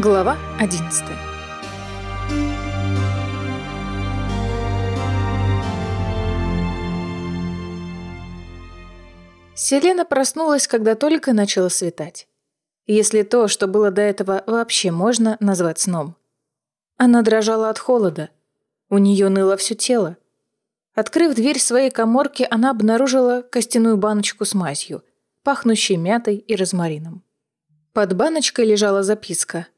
Глава 11 Селена проснулась, когда только начало светать. Если то, что было до этого, вообще можно назвать сном. Она дрожала от холода. У нее ныло все тело. Открыв дверь своей коморки, она обнаружила костяную баночку с мазью, пахнущей мятой и розмарином. Под баночкой лежала записка –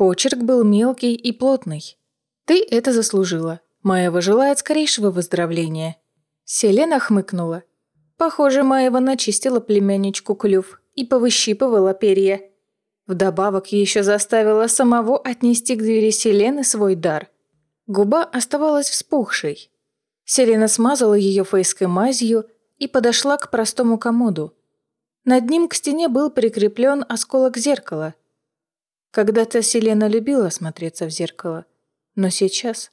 Почерк был мелкий и плотный. «Ты это заслужила. Маева желает скорейшего выздоровления». Селена хмыкнула. Похоже, Маева начистила племянничку клюв и повыщипывала перья. Вдобавок еще заставила самого отнести к двери Селены свой дар. Губа оставалась вспухшей. Селена смазала ее фейской мазью и подошла к простому комоду. Над ним к стене был прикреплен осколок зеркала. Когда-то Селена любила смотреться в зеркало, но сейчас...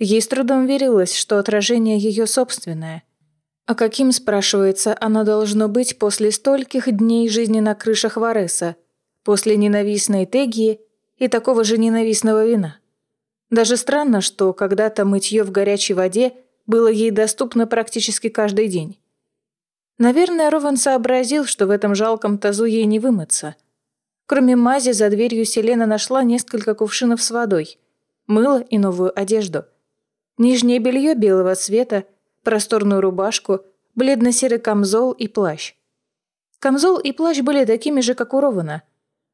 Ей с трудом верилось, что отражение ее собственное. А каким, спрашивается, оно должно быть после стольких дней жизни на крышах Вареса, после ненавистной Тегии и такого же ненавистного вина? Даже странно, что когда-то мытье в горячей воде было ей доступно практически каждый день. Наверное, Рован сообразил, что в этом жалком тазу ей не вымыться – Кроме мази, за дверью Селена нашла несколько кувшинов с водой, мыло и новую одежду. Нижнее белье белого цвета, просторную рубашку, бледно-серый камзол и плащ. Камзол и плащ были такими же, как у Рована.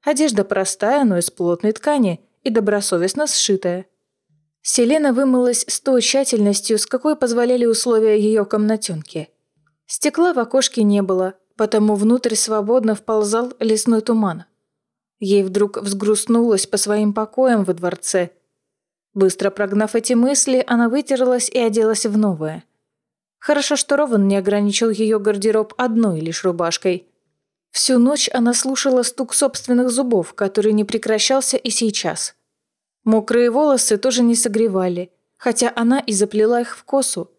Одежда простая, но из плотной ткани и добросовестно сшитая. Селена вымылась с той тщательностью, с какой позволяли условия ее комнатенки. Стекла в окошке не было, потому внутрь свободно вползал лесной туман. Ей вдруг взгрустнулось по своим покоям во дворце. Быстро прогнав эти мысли, она вытерлась и оделась в новое. Хорошо, что Рован не ограничил ее гардероб одной лишь рубашкой. Всю ночь она слушала стук собственных зубов, который не прекращался и сейчас. Мокрые волосы тоже не согревали, хотя она и заплела их в косу.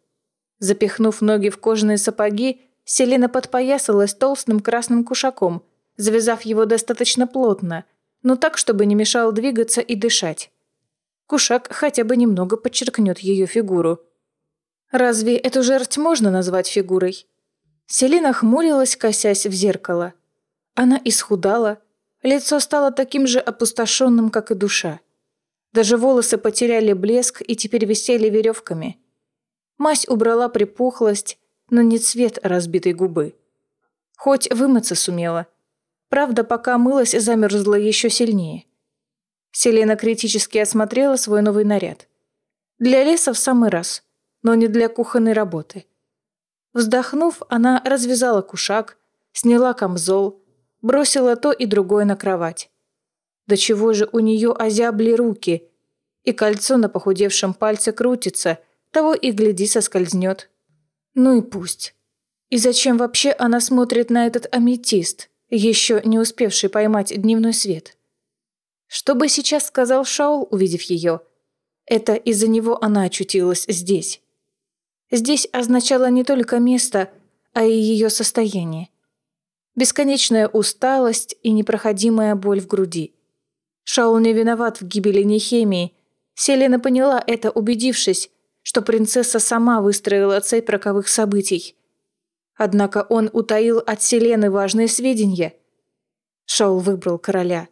Запихнув ноги в кожаные сапоги, Селена подпоясалась толстым красным кушаком – завязав его достаточно плотно, но так, чтобы не мешал двигаться и дышать. Кушак хотя бы немного подчеркнет ее фигуру. Разве эту жерть можно назвать фигурой? Селина хмурилась, косясь в зеркало. Она исхудала, лицо стало таким же опустошенным, как и душа. Даже волосы потеряли блеск и теперь висели веревками. Мась убрала припухлость, но не цвет разбитой губы. Хоть вымыться сумела – Правда, пока мылась, замерзла еще сильнее. Селена критически осмотрела свой новый наряд. Для леса в самый раз, но не для кухонной работы. Вздохнув, она развязала кушак, сняла камзол, бросила то и другое на кровать. До чего же у нее озябли руки, и кольцо на похудевшем пальце крутится, того и гляди соскользнет. Ну и пусть. И зачем вообще она смотрит на этот аметист? Еще не успевший поймать дневной свет. Что бы сейчас сказал Шаул, увидев ее? Это из-за него она очутилась здесь. Здесь означало не только место, а и ее состояние. Бесконечная усталость и непроходимая боль в груди. Шаул не виноват в гибели Нехемии. Селена поняла это, убедившись, что принцесса сама выстроила цепь роковых событий – Однако он утаил от Селены важные сведения. Шаул выбрал короля.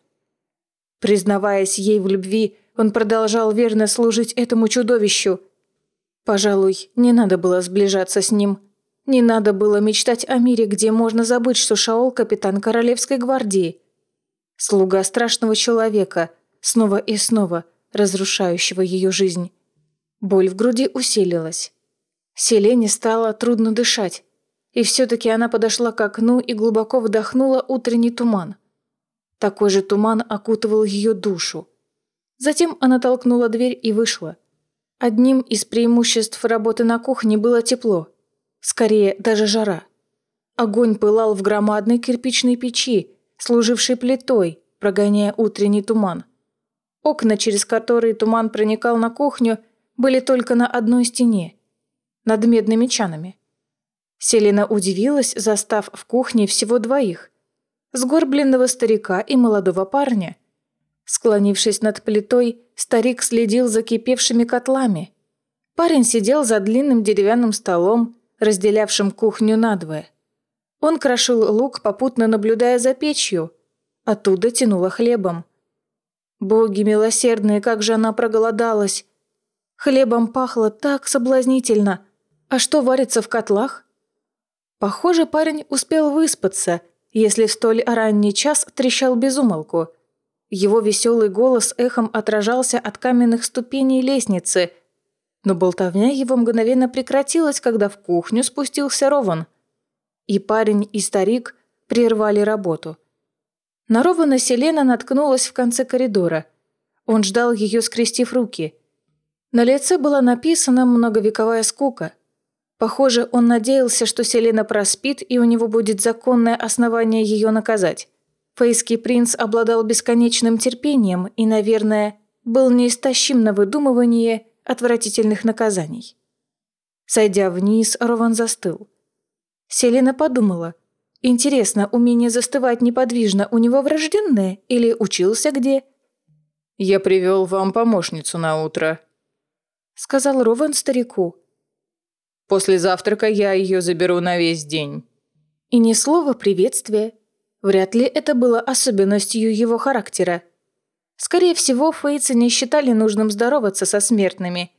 Признаваясь ей в любви, он продолжал верно служить этому чудовищу. Пожалуй, не надо было сближаться с ним. Не надо было мечтать о мире, где можно забыть, что Шаол – капитан Королевской гвардии. Слуга страшного человека, снова и снова разрушающего ее жизнь. Боль в груди усилилась. Селене стало трудно дышать. И все-таки она подошла к окну и глубоко вдохнула утренний туман. Такой же туман окутывал ее душу. Затем она толкнула дверь и вышла. Одним из преимуществ работы на кухне было тепло. Скорее, даже жара. Огонь пылал в громадной кирпичной печи, служившей плитой, прогоняя утренний туман. Окна, через которые туман проникал на кухню, были только на одной стене, над медными чанами. Селена удивилась, застав в кухне всего двоих. Сгорбленного старика и молодого парня. Склонившись над плитой, старик следил за кипевшими котлами. Парень сидел за длинным деревянным столом, разделявшим кухню надвое. Он крошил лук, попутно наблюдая за печью. Оттуда тянуло хлебом. Боги милосердные, как же она проголодалась. Хлебом пахло так соблазнительно. А что варится в котлах? Похоже, парень успел выспаться, если в столь ранний час трещал безумолку. Его веселый голос эхом отражался от каменных ступеней лестницы, но болтовня его мгновенно прекратилась, когда в кухню спустился Рован. И парень, и старик прервали работу. На Рована Селена наткнулась в конце коридора. Он ждал ее, скрестив руки. На лице была написана многовековая скука. Похоже, он надеялся, что Селена проспит, и у него будет законное основание ее наказать. Фейский принц обладал бесконечным терпением и, наверное, был неистощим на выдумывание отвратительных наказаний. Сойдя вниз, Рован застыл. Селена подумала. Интересно, умение застывать неподвижно у него врожденное или учился где? «Я привел вам помощницу на утро», — сказал Рован старику. «После завтрака я ее заберу на весь день». И ни слова приветствия. Вряд ли это было особенностью его характера. Скорее всего, фейцы не считали нужным здороваться со смертными.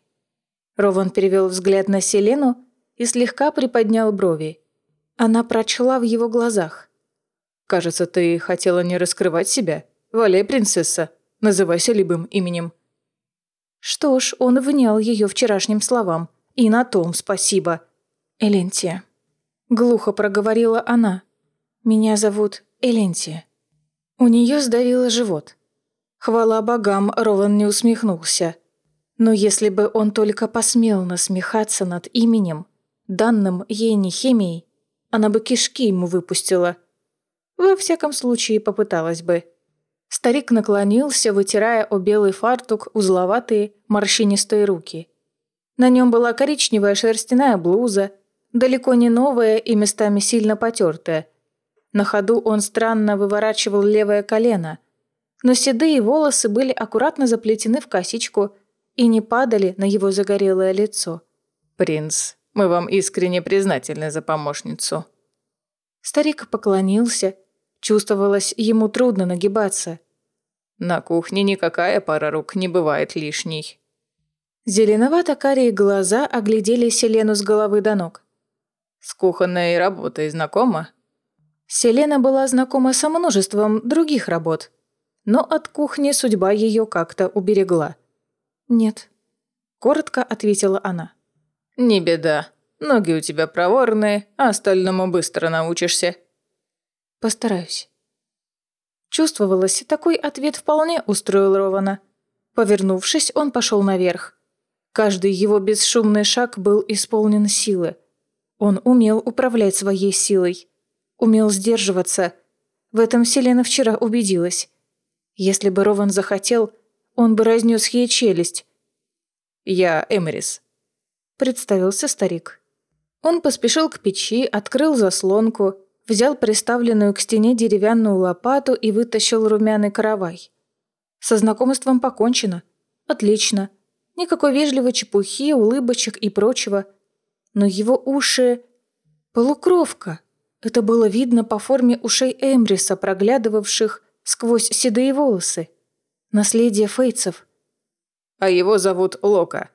Рован перевел взгляд на Селену и слегка приподнял брови. Она прочла в его глазах. «Кажется, ты хотела не раскрывать себя. Валяй, принцесса, называйся любым именем». Что ж, он внял ее вчерашним словам. И на том спасибо. «Элентия». Глухо проговорила она. «Меня зовут Элентия». У нее сдавило живот. Хвала богам, Рован не усмехнулся. Но если бы он только посмел насмехаться над именем, данным ей не химией, она бы кишки ему выпустила. Во всяком случае, попыталась бы. Старик наклонился, вытирая о белый фартук узловатые, морщинистые руки. На нем была коричневая шерстяная блуза, далеко не новая и местами сильно потертая. На ходу он странно выворачивал левое колено, но седые волосы были аккуратно заплетены в косичку и не падали на его загорелое лицо. «Принц, мы вам искренне признательны за помощницу». Старик поклонился. Чувствовалось, ему трудно нагибаться. На кухне никакая пара рук не бывает лишней. Зеленовато-карие глаза оглядели Селену с головы до ног. «С кухонной работой знакома?» Селена была знакома со множеством других работ, но от кухни судьба ее как-то уберегла. «Нет», — коротко ответила она. «Не беда. Ноги у тебя проворные, а остальному быстро научишься». «Постараюсь». Чувствовалось, такой ответ вполне устроил Рована. Повернувшись, он пошел наверх. Каждый его бесшумный шаг был исполнен силы. Он умел управлять своей силой. Умел сдерживаться. В этом Селена вчера убедилась. Если бы Рован захотел, он бы разнес ей челюсть. «Я Эмерис», — представился старик. Он поспешил к печи, открыл заслонку, взял приставленную к стене деревянную лопату и вытащил румяный каравай. Со знакомством покончено. Отлично. Никакой вежливой чепухи, улыбочек и прочего. Но его уши... Полукровка. Это было видно по форме ушей Эмриса, проглядывавших сквозь седые волосы. Наследие фейцев. «А его зовут Лока».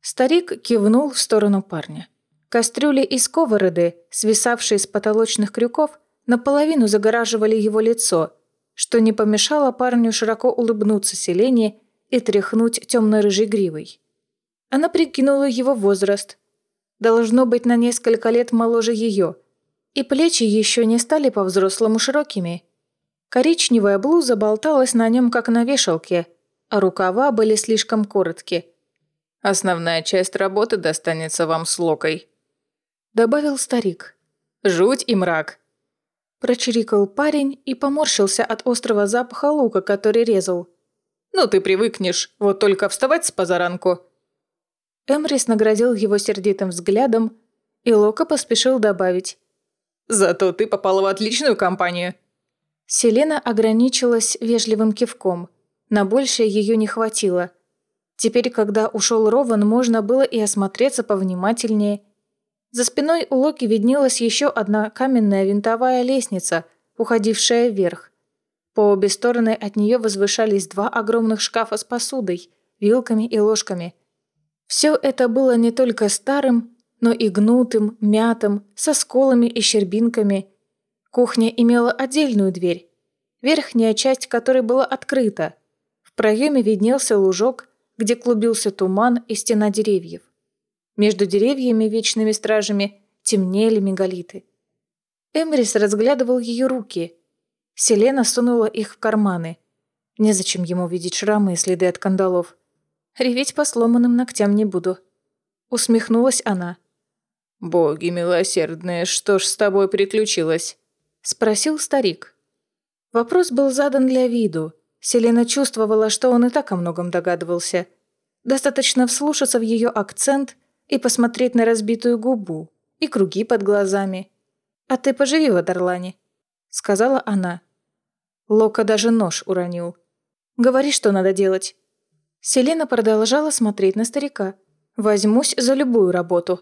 Старик кивнул в сторону парня. Кастрюли и сковороды, свисавшие с потолочных крюков, наполовину загораживали его лицо, что не помешало парню широко улыбнуться Селене и тряхнуть темно-рыжей гривой. Она прикинула его возраст. Должно быть на несколько лет моложе ее. И плечи еще не стали по-взрослому широкими – Коричневая блуза болталась на нем, как на вешалке, а рукава были слишком короткие. «Основная часть работы достанется вам с локой», — добавил старик. «Жуть и мрак», — прочирикал парень и поморщился от острого запаха лука, который резал. «Ну ты привыкнешь, вот только вставать с позаранку». Эмрис наградил его сердитым взглядом, и Лока поспешил добавить. «Зато ты попала в отличную компанию. Селена ограничилась вежливым кивком, На большее ее не хватило. Теперь, когда ушел Рован, можно было и осмотреться повнимательнее. За спиной у Локи виднелась еще одна каменная винтовая лестница, уходившая вверх. По обе стороны от нее возвышались два огромных шкафа с посудой, вилками и ложками. Все это было не только старым, но и гнутым, мятым, со сколами и щербинками. Кухня имела отдельную дверь, верхняя часть которой была открыта – в проеме виднелся лужок, где клубился туман и стена деревьев. Между деревьями вечными стражами темнели мегалиты. Эмрис разглядывал ее руки. Селена сунула их в карманы. Незачем ему видеть шрамы и следы от кандалов. Реветь по сломанным ногтям не буду. Усмехнулась она. «Боги милосердные, что ж с тобой приключилось?» Спросил старик. Вопрос был задан для виду, Селена чувствовала, что он и так о многом догадывался. Достаточно вслушаться в ее акцент и посмотреть на разбитую губу и круги под глазами. «А ты поживи в Адерлане», — сказала она. Лока даже нож уронил. «Говори, что надо делать». Селена продолжала смотреть на старика. «Возьмусь за любую работу».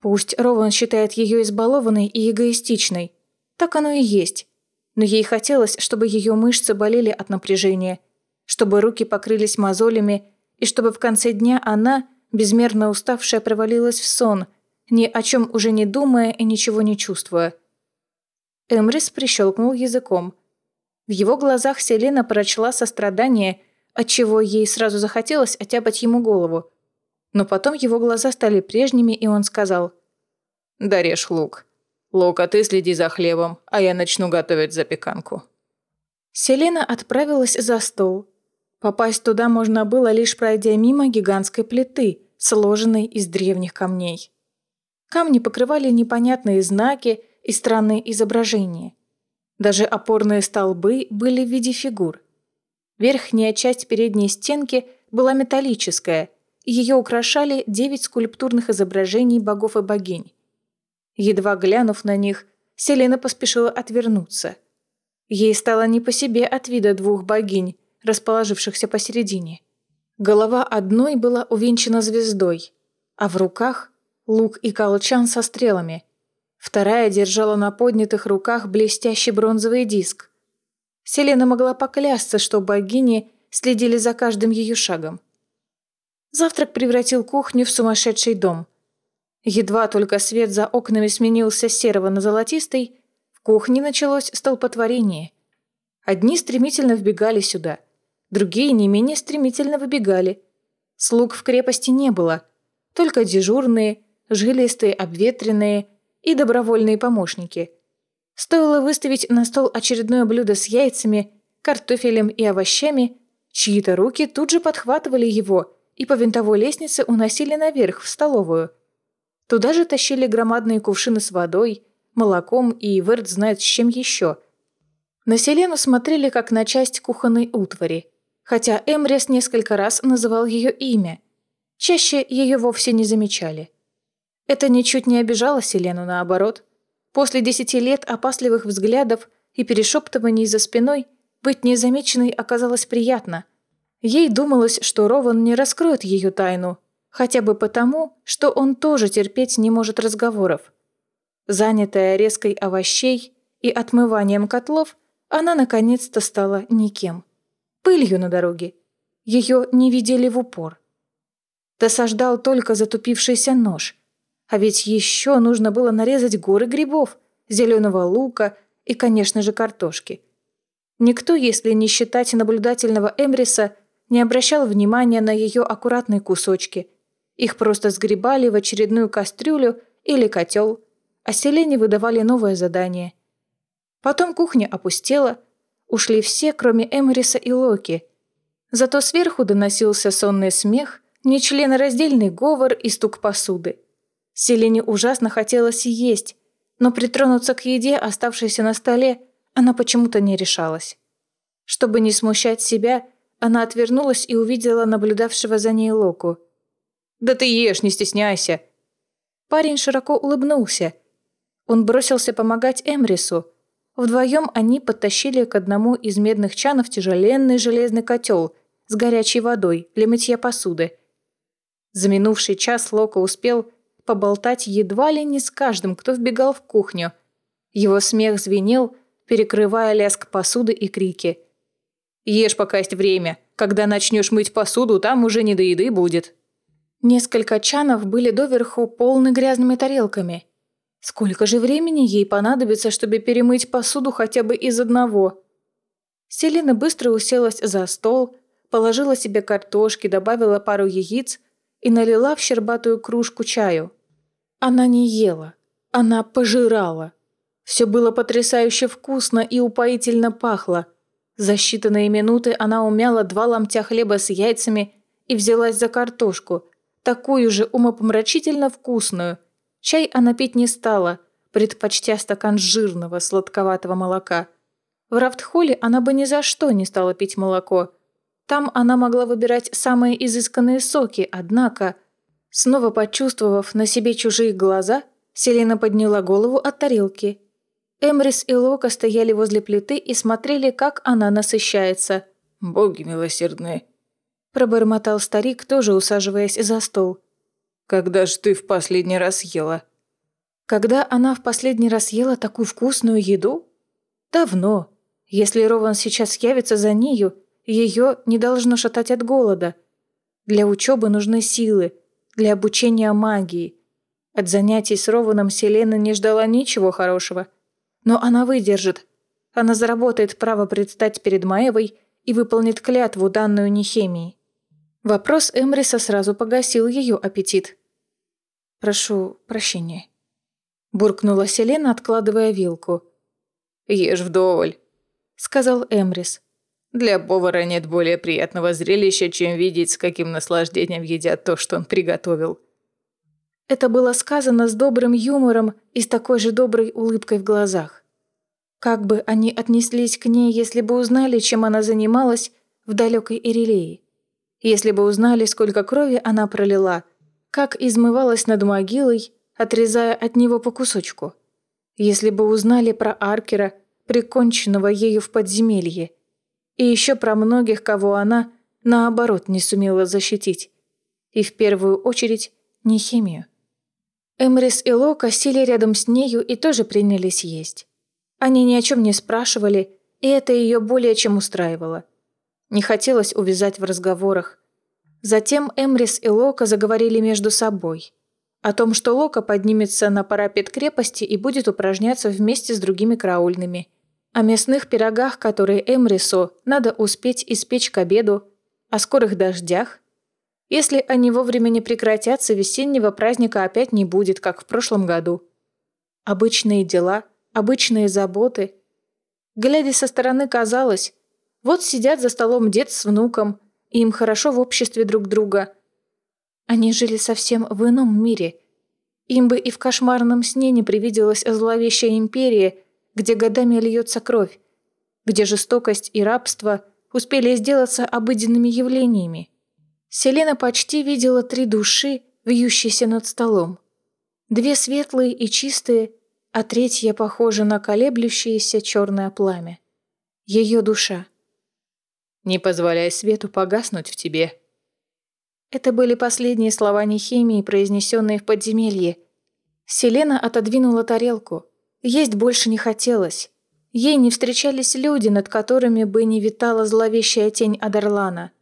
Пусть Рован считает ее избалованной и эгоистичной. Так оно и есть но ей хотелось, чтобы ее мышцы болели от напряжения, чтобы руки покрылись мозолями и чтобы в конце дня она, безмерно уставшая, провалилась в сон, ни о чем уже не думая и ничего не чувствуя. Эмрис прищелкнул языком. В его глазах Селена прочла сострадание, отчего ей сразу захотелось оттяпать ему голову. Но потом его глаза стали прежними, и он сказал «Дорежь лук». «Лока, ты следи за хлебом, а я начну готовить запеканку». Селена отправилась за стол. Попасть туда можно было, лишь пройдя мимо гигантской плиты, сложенной из древних камней. Камни покрывали непонятные знаки и странные изображения. Даже опорные столбы были в виде фигур. Верхняя часть передней стенки была металлическая, и ее украшали девять скульптурных изображений богов и богинь. Едва глянув на них, Селена поспешила отвернуться. Ей стало не по себе от вида двух богинь, расположившихся посередине. Голова одной была увенчана звездой, а в руках – лук и колчан со стрелами. Вторая держала на поднятых руках блестящий бронзовый диск. Селена могла поклясться, что богини следили за каждым ее шагом. Завтрак превратил кухню в сумасшедший дом – Едва только свет за окнами сменился серого на золотистый, в кухне началось столпотворение. Одни стремительно вбегали сюда, другие не менее стремительно выбегали. Слуг в крепости не было, только дежурные, жилистые, обветренные и добровольные помощники. Стоило выставить на стол очередное блюдо с яйцами, картофелем и овощами, чьи-то руки тут же подхватывали его и по винтовой лестнице уносили наверх, в столовую – Туда же тащили громадные кувшины с водой, молоком и Верт знает с чем еще. На Селену смотрели как на часть кухонной утвари, хотя Эмрес несколько раз называл ее имя. Чаще ее вовсе не замечали. Это ничуть не обижало Селену, наоборот. После десяти лет опасливых взглядов и перешептываний за спиной быть незамеченной оказалось приятно. Ей думалось, что Рован не раскроет ее тайну, Хотя бы потому, что он тоже терпеть не может разговоров. Занятая резкой овощей и отмыванием котлов, она наконец-то стала никем. Пылью на дороге. Ее не видели в упор. Досаждал только затупившийся нож. А ведь еще нужно было нарезать горы грибов, зеленого лука и, конечно же, картошки. Никто, если не считать наблюдательного Эмриса, не обращал внимания на ее аккуратные кусочки – их просто сгребали в очередную кастрюлю или котел, а селене выдавали новое задание. Потом кухня опустела, ушли все, кроме Эмриса и Локи. Зато сверху доносился сонный смех, нечленораздельный говор и стук посуды. Селене ужасно хотелось есть, но притронуться к еде, оставшейся на столе, она почему-то не решалась. Чтобы не смущать себя, она отвернулась и увидела наблюдавшего за ней Локу – «Да ты ешь, не стесняйся!» Парень широко улыбнулся. Он бросился помогать Эмрису. Вдвоем они подтащили к одному из медных чанов тяжеленный железный котел с горячей водой для мытья посуды. За минувший час Лока успел поболтать едва ли не с каждым, кто вбегал в кухню. Его смех звенел, перекрывая лязг посуды и крики. «Ешь, пока есть время. Когда начнешь мыть посуду, там уже не до еды будет». Несколько чанов были доверху полны грязными тарелками. Сколько же времени ей понадобится, чтобы перемыть посуду хотя бы из одного? Селина быстро уселась за стол, положила себе картошки, добавила пару яиц и налила в щербатую кружку чаю. Она не ела, она пожирала. Все было потрясающе вкусно и упоительно пахло. За считанные минуты она умяла два ломтя хлеба с яйцами и взялась за картошку, такую же умопомрачительно вкусную – Чай она пить не стала, предпочтя стакан жирного сладковатого молока. В Рафтхолле она бы ни за что не стала пить молоко. Там она могла выбирать самые изысканные соки, однако... Снова почувствовав на себе чужие глаза, Селена подняла голову от тарелки. Эмрис и Лока стояли возле плиты и смотрели, как она насыщается. «Боги милосердные!» Пробормотал старик, тоже усаживаясь за стол. Когда ж ты в последний раз ела?» Когда она в последний раз ела такую вкусную еду? Давно. Если Рован сейчас явится за нею, ее не должно шатать от голода. Для учебы нужны силы, для обучения магии. От занятий с Рованом Селена не ждала ничего хорошего. Но она выдержит. Она заработает право предстать перед Маевой и выполнит клятву, данную Нехемии. Вопрос Эмриса сразу погасил ее аппетит. «Прошу прощения», – буркнула Селена, откладывая вилку. «Ешь вдоволь», – сказал Эмрис. «Для повара нет более приятного зрелища, чем видеть, с каким наслаждением едят то, что он приготовил». Это было сказано с добрым юмором и с такой же доброй улыбкой в глазах. Как бы они отнеслись к ней, если бы узнали, чем она занималась в далекой Ирилее? Если бы узнали, сколько крови она пролила – как измывалась над могилой, отрезая от него по кусочку. Если бы узнали про Аркера, приконченного ею в подземелье, и еще про многих, кого она, наоборот, не сумела защитить. И в первую очередь не химию. Эмрис и Лока сели рядом с нею и тоже принялись есть. Они ни о чем не спрашивали, и это ее более чем устраивало. Не хотелось увязать в разговорах, Затем Эмрис и Лока заговорили между собой. О том, что Лока поднимется на парапет крепости и будет упражняться вместе с другими караульными. О мясных пирогах, которые Эмрису надо успеть испечь к обеду. О скорых дождях. Если они вовремя не прекратятся, весеннего праздника опять не будет, как в прошлом году. Обычные дела, обычные заботы. Глядя со стороны, казалось, вот сидят за столом дед с внуком – и им хорошо в обществе друг друга. Они жили совсем в ином мире. Им бы и в кошмарном сне не привиделась зловещая империя, где годами льется кровь, где жестокость и рабство успели сделаться обыденными явлениями. Селена почти видела три души, вьющиеся над столом. Две светлые и чистые, а третья похожа на колеблющееся черное пламя. Ее душа. Не позволяй свету погаснуть в тебе». Это были последние слова Нехемии, произнесенные в подземелье. Селена отодвинула тарелку. Есть больше не хотелось. Ей не встречались люди, над которыми бы не витала зловещая тень Адарлана.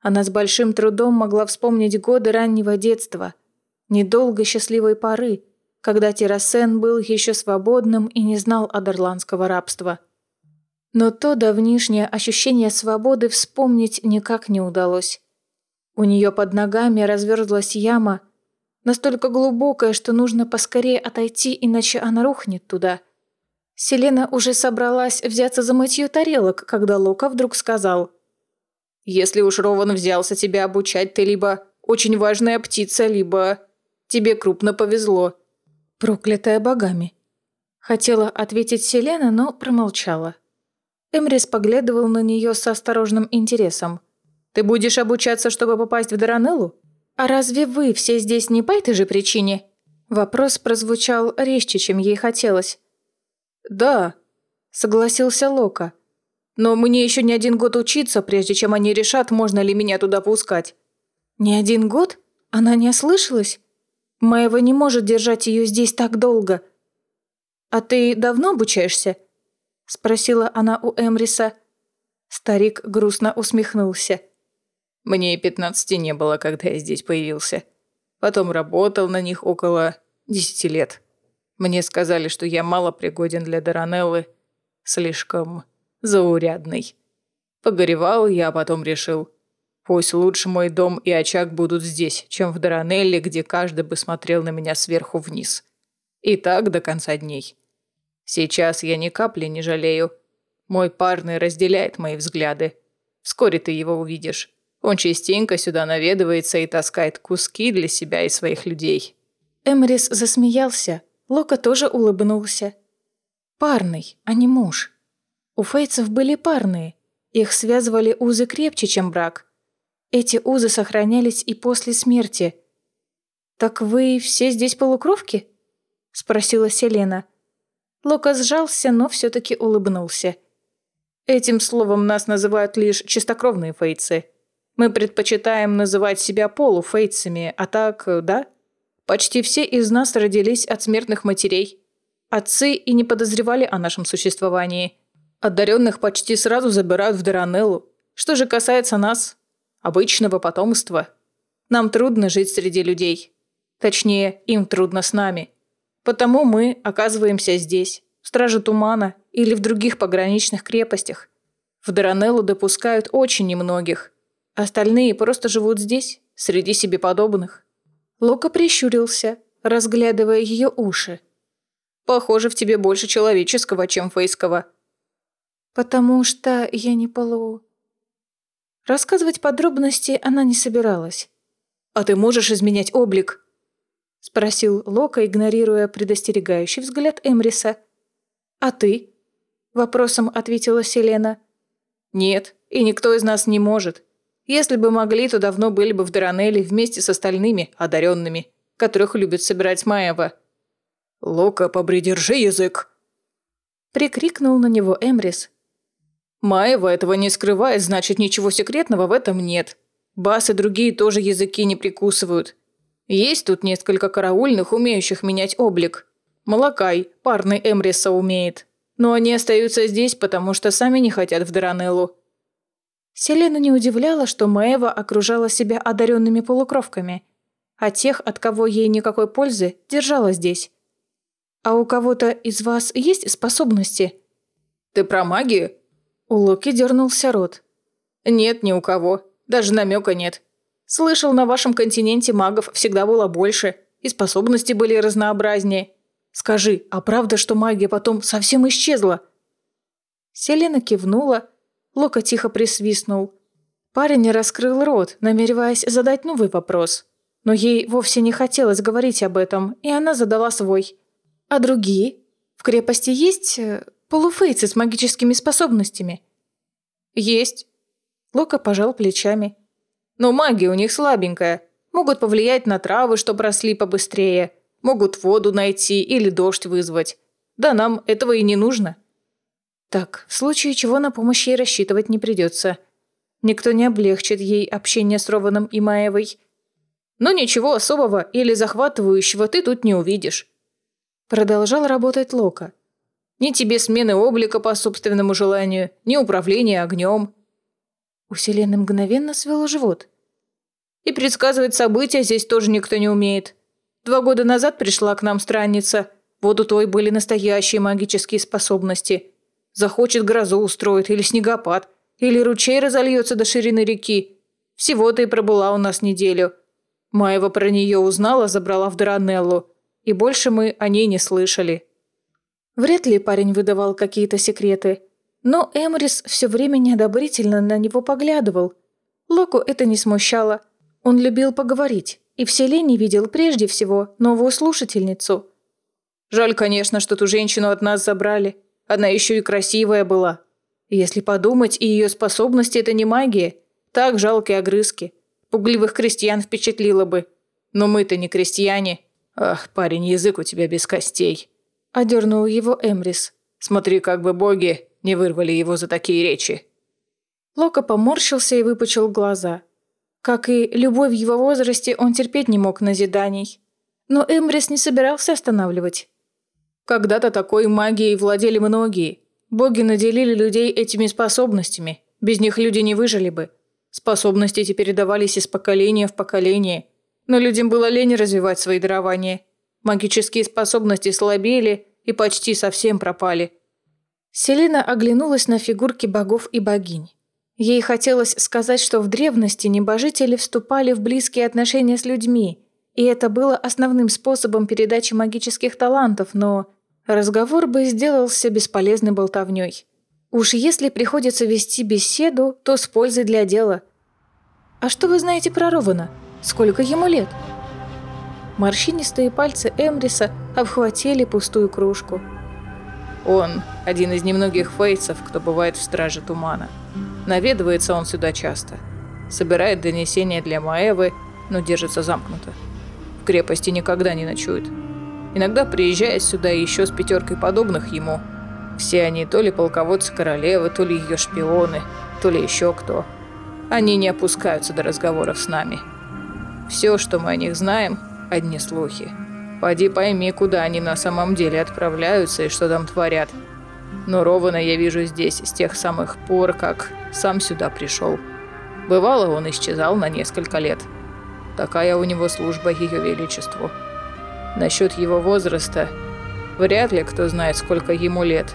Она с большим трудом могла вспомнить годы раннего детства, недолго счастливой поры, когда Террасен был еще свободным и не знал адерландского рабства. Но то давнишнее ощущение свободы вспомнить никак не удалось. У нее под ногами разверзлась яма, настолько глубокая, что нужно поскорее отойти, иначе она рухнет туда. Селена уже собралась взяться за мытье тарелок, когда Лока вдруг сказал. «Если уж Рован взялся тебя обучать, ты либо очень важная птица, либо тебе крупно повезло». «Проклятая богами». Хотела ответить Селена, но промолчала. Эмрис поглядывал на нее с осторожным интересом. «Ты будешь обучаться, чтобы попасть в Даранеллу? А разве вы все здесь не по этой же причине?» Вопрос прозвучал резче, чем ей хотелось. «Да», — согласился Лока. «Но мне еще не один год учиться, прежде чем они решат, можно ли меня туда пускать». «Не один год? Она не ослышалась? Моего не может держать ее здесь так долго». «А ты давно обучаешься?» – спросила она у Эмриса. Старик грустно усмехнулся. «Мне и пятнадцати не было, когда я здесь появился. Потом работал на них около десяти лет. Мне сказали, что я мало пригоден для Даранеллы, слишком заурядный. Погоревал я, а потом решил, пусть лучше мой дом и очаг будут здесь, чем в Даранелле, где каждый бы смотрел на меня сверху вниз. И так до конца дней. Сейчас я ни капли не жалею. Мой парный разделяет мои взгляды. Вскоре ты его увидишь. Он частенько сюда наведывается и таскает куски для себя и своих людей». Эмрис засмеялся. Лока тоже улыбнулся. Парный, а не муж. У фейцев были парные. Их связывали узы крепче, чем брак. Эти узы сохранялись и после смерти. «Так вы все здесь полукровки?» – спросила Селена. Лока сжался, но все-таки улыбнулся. «Этим словом нас называют лишь чистокровные фейцы», мы предпочитаем называть себя полуфейцами, а так, да? Почти все из нас родились от смертных матерей. Отцы и не подозревали о нашем существовании. Одаренных почти сразу забирают в Даранеллу. Что же касается нас, обычного потомства, нам трудно жить среди людей. Точнее, им трудно с нами. Потому мы оказываемся здесь, в Страже Тумана или в других пограничных крепостях. В Даранеллу допускают очень немногих – Остальные просто живут здесь, среди себе подобных. Лока прищурился, разглядывая ее уши. «Похоже, в тебе больше человеческого, чем фейского». «Потому что я не полу...» Рассказывать подробности она не собиралась. «А ты можешь изменять облик?» – спросил Лока, игнорируя предостерегающий взгляд Эмриса. «А ты?» – вопросом ответила Селена. «Нет, и никто из нас не может. Если бы могли, то давно были бы в Даранелле вместе с остальными одаренными, которых любит собирать Маева. «Лока, побридержи язык!» Прикрикнул на него Эмрис. «Маева этого не скрывает, значит, ничего секретного в этом нет. Бас и другие тоже языки не прикусывают. Есть тут несколько караульных, умеющих менять облик. Малакай, парный Эмриса, умеет. Но они остаются здесь, потому что сами не хотят в Даранеллу. Селена не удивляла, что Маева окружала себя одаренными полукровками, а тех, от кого ей никакой пользы, держала здесь. «А у кого-то из вас есть способности?» «Ты про магию?» У Луки дернулся рот. «Нет, ни у кого. Даже намека нет. Слышал, на вашем континенте магов всегда было больше, и способности были разнообразнее. Скажи, а правда, что магия потом совсем исчезла?» Селена кивнула, Лока тихо присвистнул. Парень раскрыл рот, намереваясь задать новый вопрос. Но ей вовсе не хотелось говорить об этом, и она задала свой. «А другие? В крепости есть э, полуфейцы с магическими способностями?» «Есть». Лока пожал плечами. «Но магия у них слабенькая. Могут повлиять на травы, чтобы росли побыстрее. Могут воду найти или дождь вызвать. Да нам этого и не нужно». Так, в случае чего на помощь ей рассчитывать не придется. Никто не облегчит ей общение с Рованом и Маевой. Но ничего особого или захватывающего ты тут не увидишь. Продолжал работать Лока. Ни тебе смены облика по собственному желанию, ни управления огнем. У Селены мгновенно свело живот. И предсказывать события здесь тоже никто не умеет. Два года назад пришла к нам странница. Вот у той были настоящие магические способности – Захочет грозу устроит или снегопад, или ручей разольется до ширины реки. Всего-то и пробыла у нас неделю. Маева про нее узнала, забрала в Даранеллу, и больше мы о ней не слышали. Вряд ли парень выдавал какие-то секреты, но Эмрис все время неодобрительно на него поглядывал. Локу это не смущало. Он любил поговорить, и в селе не видел прежде всего новую слушательницу. Жаль, конечно, что ту женщину от нас забрали. Она еще и красивая была. Если подумать, и ее способности – это не магия. Так жалкие огрызки. Пугливых крестьян впечатлило бы. Но мы-то не крестьяне. Ах, парень, язык у тебя без костей. Одернул его Эмрис. Смотри, как бы боги не вырвали его за такие речи». Лока поморщился и выпучил глаза. Как и любой в его возрасте, он терпеть не мог назиданий. Но Эмбрис не собирался останавливать. Когда-то такой магией владели многие. Боги наделили людей этими способностями. Без них люди не выжили бы. Способности эти передавались из поколения в поколение. Но людям было лень развивать свои дарования. Магические способности слабели и почти совсем пропали. Селена оглянулась на фигурки богов и богинь. Ей хотелось сказать, что в древности небожители вступали в близкие отношения с людьми, и это было основным способом передачи магических талантов, но разговор бы сделался бесполезной болтовней. Уж если приходится вести беседу, то с пользой для дела. «А что вы знаете про Рована? Сколько ему лет?» Морщинистые пальцы Эмриса обхватили пустую кружку. Он один из немногих фейцев, кто бывает в Страже Тумана. Наведывается он сюда часто. Собирает донесения для Маэвы, но держится замкнуто. В крепости никогда не ночует. Иногда приезжает сюда еще с пятеркой подобных ему. Все они то ли полководцы королевы, то ли ее шпионы, то ли еще кто. Они не опускаются до разговоров с нами. Все, что мы о них знаем, одни слухи. Поди пойми, куда они на самом деле отправляются и что там творят. Но Рована я вижу здесь с тех самых пор, как сам сюда пришел. Бывало, он исчезал на несколько лет. Такая у него служба Ее Величеству. Насчет его возраста, вряд ли кто знает, сколько ему лет.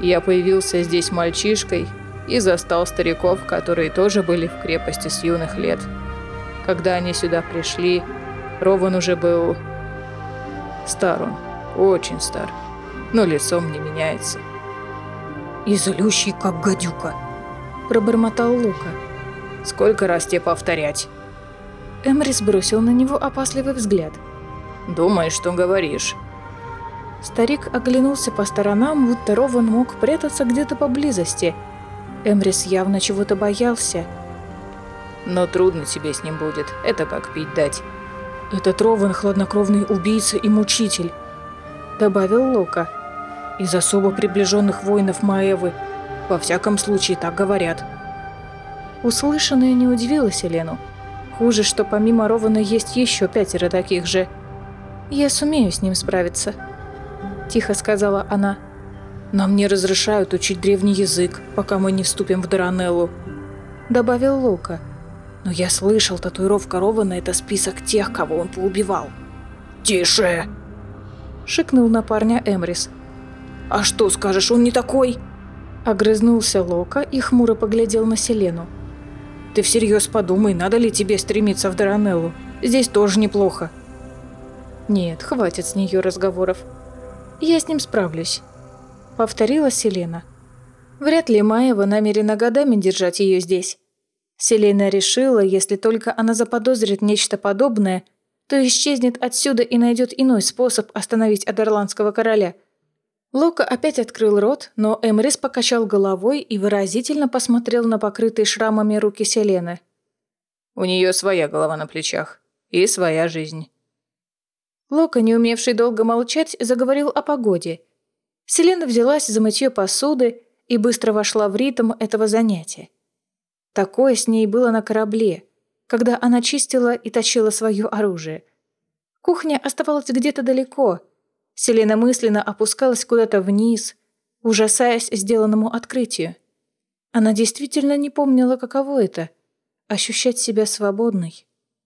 Я появился здесь мальчишкой и застал стариков, которые тоже были в крепости с юных лет. Когда они сюда пришли, Рован уже был... Стар он, очень стар, но лицом не меняется. «И злющий, как гадюка», – пробормотал Лука. «Сколько раз тебе повторять?» Эмрис бросил на него опасливый взгляд. «Думаешь, что говоришь?» Старик оглянулся по сторонам, будто Рован мог прятаться где-то поблизости. Эмрис явно чего-то боялся. «Но трудно тебе с ним будет, это как пить дать. «Этот Рован – хладнокровный убийца и мучитель», – добавил Лока. «Из особо приближенных воинов Маэвы. Во всяком случае, так говорят». Услышанное не удивило Селену. Хуже, что помимо Рована есть еще пятеро таких же. «Я сумею с ним справиться», – тихо сказала она. «Нам не разрешают учить древний язык, пока мы не вступим в Даранеллу», – добавил Лока. Но я слышал, татуировка Рована – это список тех, кого он поубивал. «Тише!» – шикнул на парня Эмрис. «А что скажешь, он не такой?» Огрызнулся Лока и хмуро поглядел на Селену. «Ты всерьез подумай, надо ли тебе стремиться в Даранеллу? Здесь тоже неплохо». «Нет, хватит с нее разговоров. Я с ним справлюсь», — повторила Селена. «Вряд ли Маева намерена годами держать ее здесь. Селена решила, если только она заподозрит нечто подобное, то исчезнет отсюда и найдет иной способ остановить Адерландского короля. Лока опять открыл рот, но Эмрис покачал головой и выразительно посмотрел на покрытые шрамами руки Селены. «У нее своя голова на плечах. И своя жизнь». Лока, не умевший долго молчать, заговорил о погоде. Селена взялась за мытье посуды и быстро вошла в ритм этого занятия. Такое с ней было на корабле, когда она чистила и точила свое оружие. Кухня оставалась где-то далеко. Селена мысленно опускалась куда-то вниз, ужасаясь сделанному открытию. Она действительно не помнила, каково это – ощущать себя свободной.